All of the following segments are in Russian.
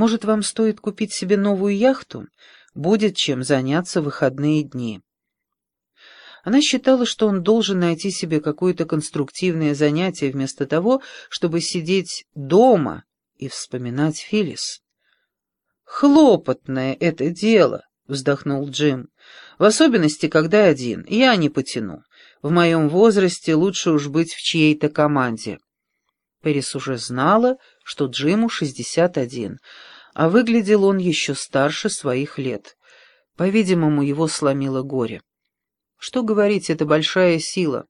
Может, вам стоит купить себе новую яхту? Будет чем заняться в выходные дни». Она считала, что он должен найти себе какое-то конструктивное занятие вместо того, чтобы сидеть дома и вспоминать Филлис. «Хлопотное это дело», — вздохнул Джим. «В особенности, когда один. Я не потяну. В моем возрасте лучше уж быть в чьей-то команде». Пэрис уже знала, что Джиму шестьдесят один, а выглядел он еще старше своих лет. По-видимому, его сломило горе. Что говорить, это большая сила.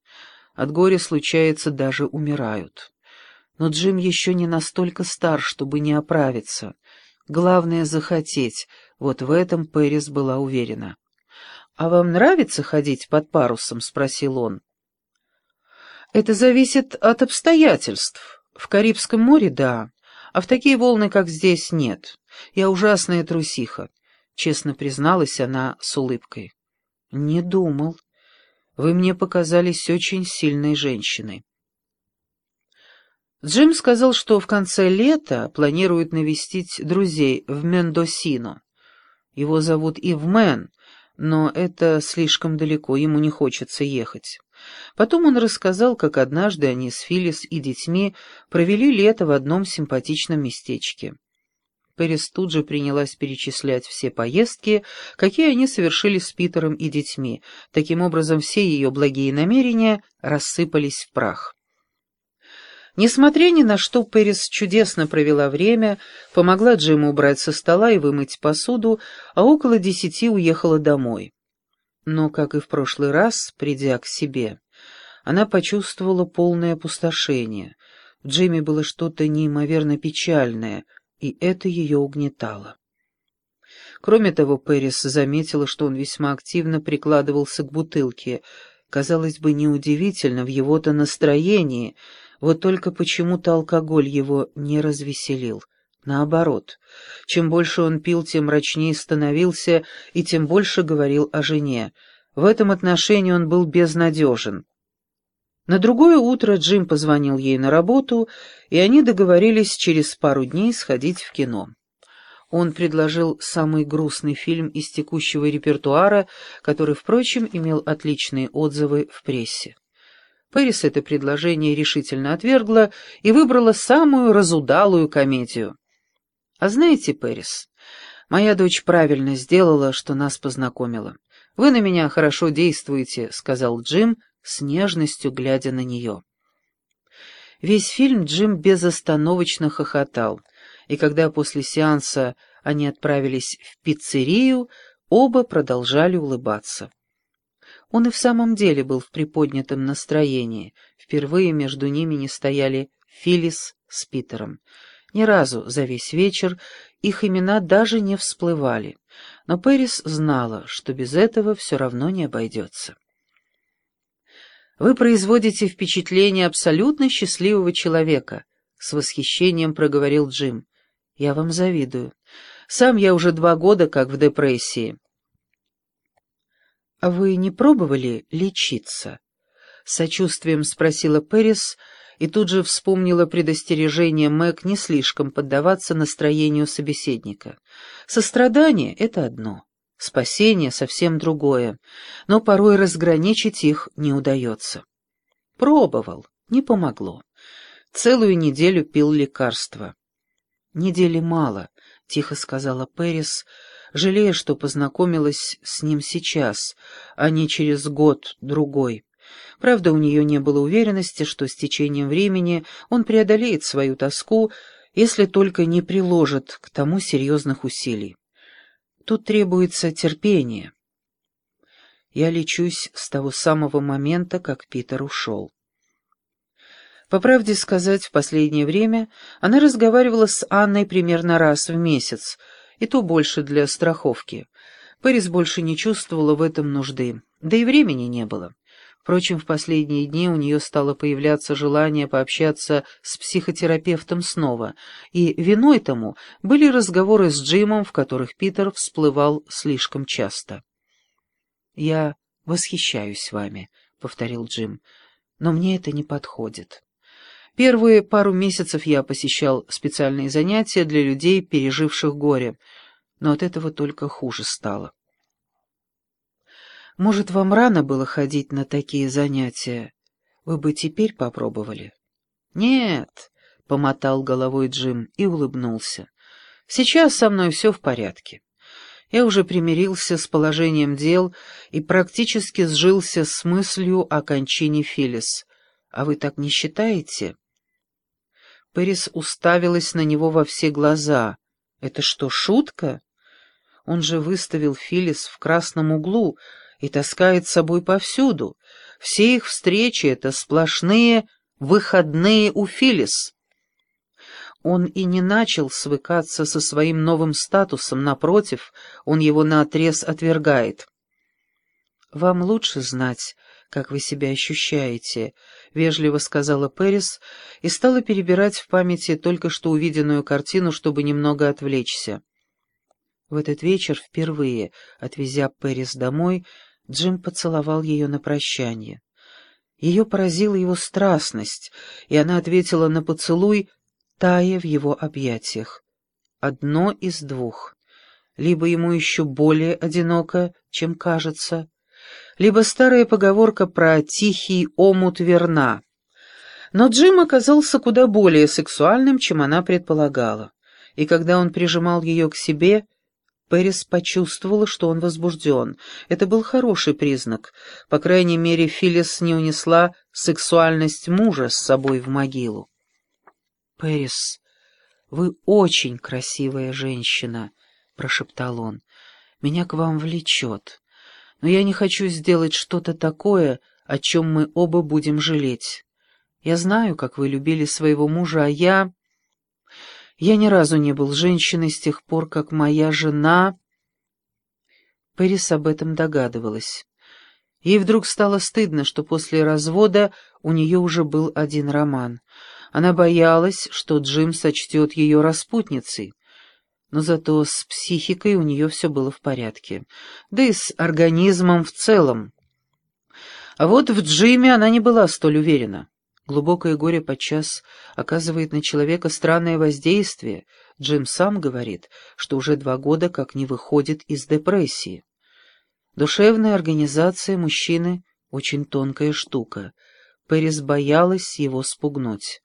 От горя случается даже умирают. Но Джим еще не настолько стар, чтобы не оправиться. Главное — захотеть. Вот в этом Пэрис была уверена. «А вам нравится ходить под парусом?» — спросил он. «Это зависит от обстоятельств. В Карибском море — да, а в такие волны, как здесь, нет. Я ужасная трусиха», — честно призналась она с улыбкой. «Не думал. Вы мне показались очень сильной женщиной». Джим сказал, что в конце лета планирует навестить друзей в Мендосино. Его зовут Ивмен, но это слишком далеко, ему не хочется ехать. Потом он рассказал, как однажды они с Филлис и детьми провели лето в одном симпатичном местечке. Пэрис тут же принялась перечислять все поездки, какие они совершили с Питером и детьми. Таким образом, все ее благие намерения рассыпались в прах. Несмотря ни на что, Пэрис чудесно провела время, помогла Джиму убрать со стола и вымыть посуду, а около десяти уехала домой. Но, как и в прошлый раз, придя к себе, она почувствовала полное опустошение. В Джиме было что-то неимоверно печальное — и это ее угнетало. Кроме того, Пэрис заметила, что он весьма активно прикладывался к бутылке. Казалось бы, неудивительно в его-то настроении, вот только почему-то алкоголь его не развеселил. Наоборот, чем больше он пил, тем мрачнее становился и тем больше говорил о жене. В этом отношении он был безнадежен. На другое утро Джим позвонил ей на работу, и они договорились через пару дней сходить в кино. Он предложил самый грустный фильм из текущего репертуара, который, впрочем, имел отличные отзывы в прессе. Пэрис это предложение решительно отвергла и выбрала самую разудалую комедию. «А знаете, Пэрис, моя дочь правильно сделала, что нас познакомила. Вы на меня хорошо действуете», — сказал Джим, с нежностью глядя на нее. Весь фильм Джим безостановочно хохотал, и когда после сеанса они отправились в пиццерию, оба продолжали улыбаться. Он и в самом деле был в приподнятом настроении. Впервые между ними не стояли Филлис с Питером. Ни разу за весь вечер их имена даже не всплывали. Но Пэрис знала, что без этого все равно не обойдется. Вы производите впечатление абсолютно счастливого человека, — с восхищением проговорил Джим. Я вам завидую. Сам я уже два года как в депрессии. — А вы не пробовали лечиться? — сочувствием спросила Пэрис и тут же вспомнила предостережение Мэг не слишком поддаваться настроению собеседника. Сострадание — это одно. Спасение совсем другое, но порой разграничить их не удается. Пробовал, не помогло. Целую неделю пил лекарства. «Недели мало», — тихо сказала Пэрис, жалея, что познакомилась с ним сейчас, а не через год-другой. Правда, у нее не было уверенности, что с течением времени он преодолеет свою тоску, если только не приложит к тому серьезных усилий. Тут требуется терпение. Я лечусь с того самого момента, как Питер ушел. По правде сказать, в последнее время она разговаривала с Анной примерно раз в месяц, и то больше для страховки. Пэрис больше не чувствовала в этом нужды, да и времени не было. Впрочем, в последние дни у нее стало появляться желание пообщаться с психотерапевтом снова, и виной тому были разговоры с Джимом, в которых Питер всплывал слишком часто. «Я восхищаюсь вами», — повторил Джим, — «но мне это не подходит. Первые пару месяцев я посещал специальные занятия для людей, переживших горе, но от этого только хуже стало. Может, вам рано было ходить на такие занятия? Вы бы теперь попробовали? Нет, — помотал головой Джим и улыбнулся. Сейчас со мной все в порядке. Я уже примирился с положением дел и практически сжился с мыслью о кончине Филлис. А вы так не считаете? Пэрис уставилась на него во все глаза. «Это что, шутка? Он же выставил Филлис в красном углу и таскает с собой повсюду. Все их встречи — это сплошные выходные у Филлис». Он и не начал свыкаться со своим новым статусом, напротив, он его наотрез отвергает. «Вам лучше знать, как вы себя ощущаете», — вежливо сказала Пэрис и стала перебирать в памяти только что увиденную картину, чтобы немного отвлечься. В этот вечер, впервые отвезя Пэрис домой, Джим поцеловал ее на прощание. Ее поразила его страстность, и она ответила на поцелуй, тая в его объятиях. Одно из двух. Либо ему еще более одиноко, чем кажется, либо старая поговорка про «тихий омут верна». Но Джим оказался куда более сексуальным, чем она предполагала, и когда он прижимал ее к себе, Пэрис почувствовала, что он возбужден. Это был хороший признак. По крайней мере, Филлис не унесла сексуальность мужа с собой в могилу. «Пэрис, вы очень красивая женщина», — прошептал он. «Меня к вам влечет но я не хочу сделать что-то такое, о чем мы оба будем жалеть. Я знаю, как вы любили своего мужа, а я... Я ни разу не был женщиной с тех пор, как моя жена...» Пэрис об этом догадывалась. Ей вдруг стало стыдно, что после развода у нее уже был один роман. Она боялась, что Джим сочтет ее распутницей но зато с психикой у нее все было в порядке, да и с организмом в целом. А вот в Джиме она не была столь уверена. Глубокое горе подчас оказывает на человека странное воздействие. Джим сам говорит, что уже два года как не выходит из депрессии. Душевная организация мужчины — очень тонкая штука. Пэрис боялась его спугнуть.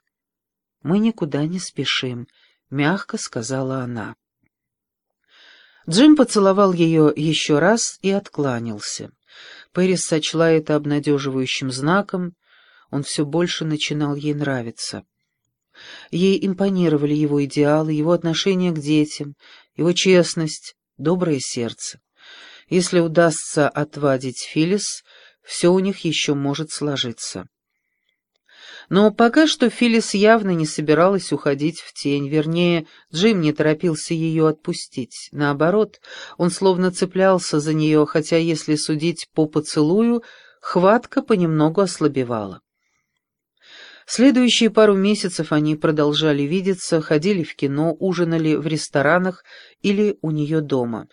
«Мы никуда не спешим», — мягко сказала она. Джим поцеловал ее еще раз и откланялся. Пэрис сочла это обнадеживающим знаком, он все больше начинал ей нравиться. Ей импонировали его идеалы, его отношение к детям, его честность, доброе сердце. Если удастся отвадить Филис, все у них еще может сложиться. Но пока что Филлис явно не собиралась уходить в тень, вернее, Джим не торопился ее отпустить. Наоборот, он словно цеплялся за нее, хотя, если судить по поцелую, хватка понемногу ослабевала. Следующие пару месяцев они продолжали видеться, ходили в кино, ужинали в ресторанах или у нее дома.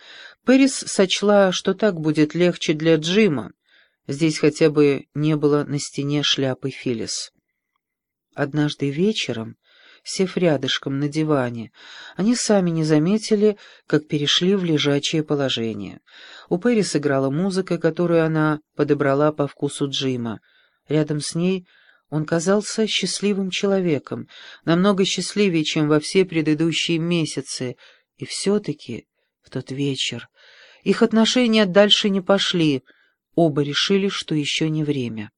Пэрис сочла, что так будет легче для Джима. Здесь хотя бы не было на стене шляпы Филлис. Однажды вечером, сев рядышком на диване, они сами не заметили, как перешли в лежачее положение. У Перри сыграла музыка, которую она подобрала по вкусу Джима. Рядом с ней он казался счастливым человеком, намного счастливее, чем во все предыдущие месяцы, и все-таки в тот вечер. Их отношения дальше не пошли, оба решили, что еще не время.